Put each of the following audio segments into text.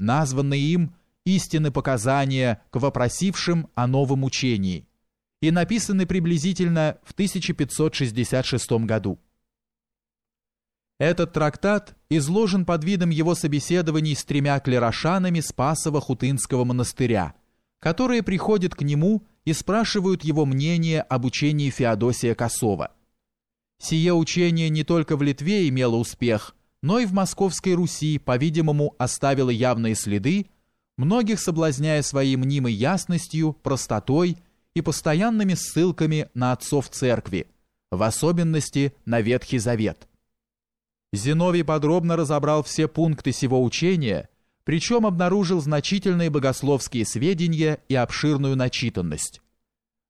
названные им «Истины показания к вопросившим о новом учении» и написаны приблизительно в 1566 году. Этот трактат изложен под видом его собеседований с тремя клерошанами Спасово-Хутынского монастыря, которые приходят к нему и спрашивают его мнение об учении Феодосия Косова. Сие учение не только в Литве имело успех, но и в Московской Руси, по-видимому, оставило явные следы, многих соблазняя своей мнимой ясностью, простотой и постоянными ссылками на отцов церкви, в особенности на Ветхий Завет. Зиновий подробно разобрал все пункты сего учения, причем обнаружил значительные богословские сведения и обширную начитанность.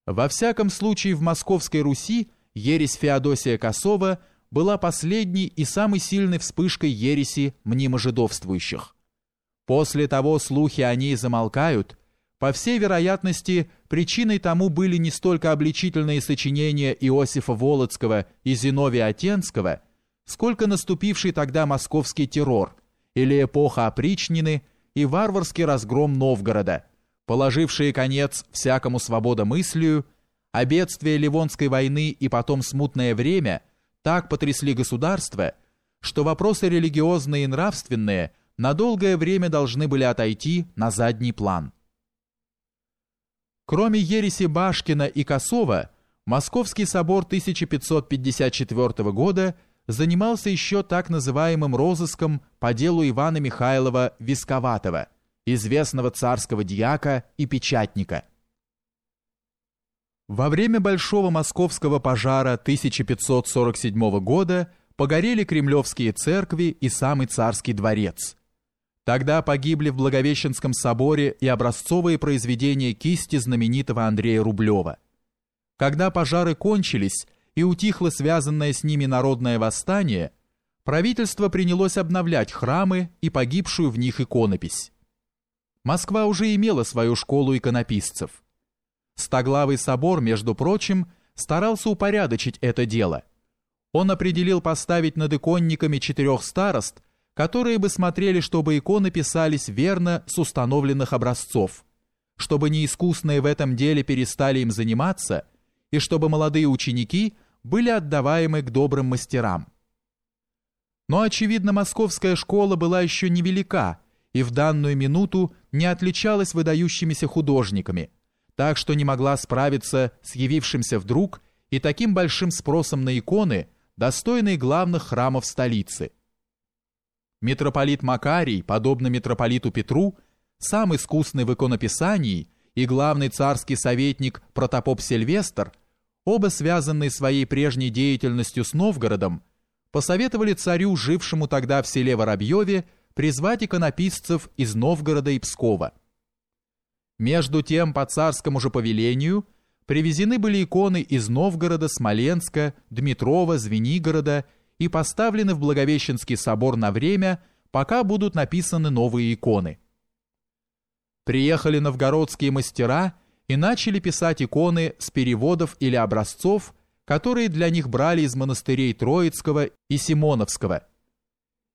Во всяком случае в Московской Руси ересь Феодосия Косова была последней и самой сильной вспышкой ереси мнимо-жидовствующих. После того слухи о ней замолкают, по всей вероятности, причиной тому были не столько обличительные сочинения Иосифа Волоцкого и Зиновия Отенского – сколько наступивший тогда московский террор или эпоха опричнины и варварский разгром Новгорода, положившие конец всякому свободомыслию, а бедствия Ливонской войны и потом смутное время так потрясли государство, что вопросы религиозные и нравственные на долгое время должны были отойти на задний план. Кроме ереси Башкина и Косова, Московский собор 1554 года – занимался еще так называемым розыском по делу Ивана Михайлова Висковатого, известного царского дьяка и печатника. Во время Большого московского пожара 1547 года погорели кремлевские церкви и самый царский дворец. Тогда погибли в Благовещенском соборе и образцовые произведения кисти знаменитого Андрея Рублева. Когда пожары кончились, и утихло связанное с ними народное восстание, правительство принялось обновлять храмы и погибшую в них иконопись. Москва уже имела свою школу иконописцев. Стоглавый собор, между прочим, старался упорядочить это дело. Он определил поставить над иконниками четырех старост, которые бы смотрели, чтобы иконы писались верно с установленных образцов, чтобы неискусные в этом деле перестали им заниматься – и чтобы молодые ученики были отдаваемы к добрым мастерам. Но, очевидно, московская школа была еще невелика и в данную минуту не отличалась выдающимися художниками, так что не могла справиться с явившимся вдруг и таким большим спросом на иконы, достойные главных храмов столицы. Митрополит Макарий, подобно митрополиту Петру, сам искусный в иконописании и главный царский советник протопоп Сильвестр оба связанные своей прежней деятельностью с Новгородом, посоветовали царю, жившему тогда в селе Воробьеве, призвать иконописцев из Новгорода и Пскова. Между тем, по царскому же повелению, привезены были иконы из Новгорода, Смоленска, Дмитрова, Звенигорода и поставлены в Благовещенский собор на время, пока будут написаны новые иконы. Приехали новгородские мастера и начали писать иконы с переводов или образцов, которые для них брали из монастырей Троицкого и Симоновского.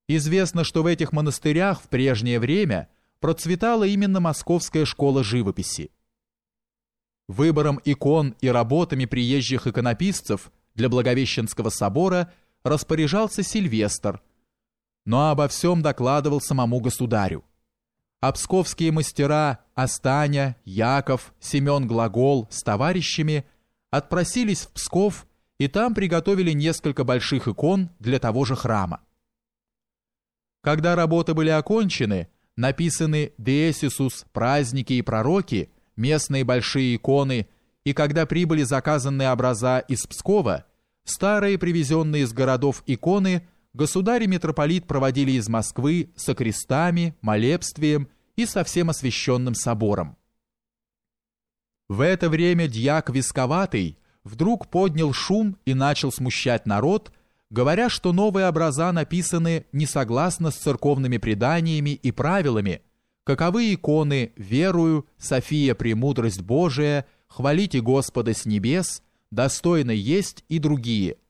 Известно, что в этих монастырях в прежнее время процветала именно московская школа живописи. Выбором икон и работами приезжих иконописцев для Благовещенского собора распоряжался Сильвестр, но обо всем докладывал самому государю а псковские мастера Астаня, Яков, Семен Глагол с товарищами отпросились в Псков и там приготовили несколько больших икон для того же храма. Когда работы были окончены, написаны Деесисус, праздники и пророки, местные большие иконы, и когда прибыли заказанные образа из Пскова, старые привезенные из городов иконы – государь и митрополит проводили из Москвы со крестами, молебствием и со всем освященным собором. В это время дьяк Висковатый вдруг поднял шум и начал смущать народ, говоря, что новые образа написаны не согласно с церковными преданиями и правилами, каковы иконы «Верую», «София, премудрость Божия», «Хвалите Господа с небес», «Достойно есть» и другие –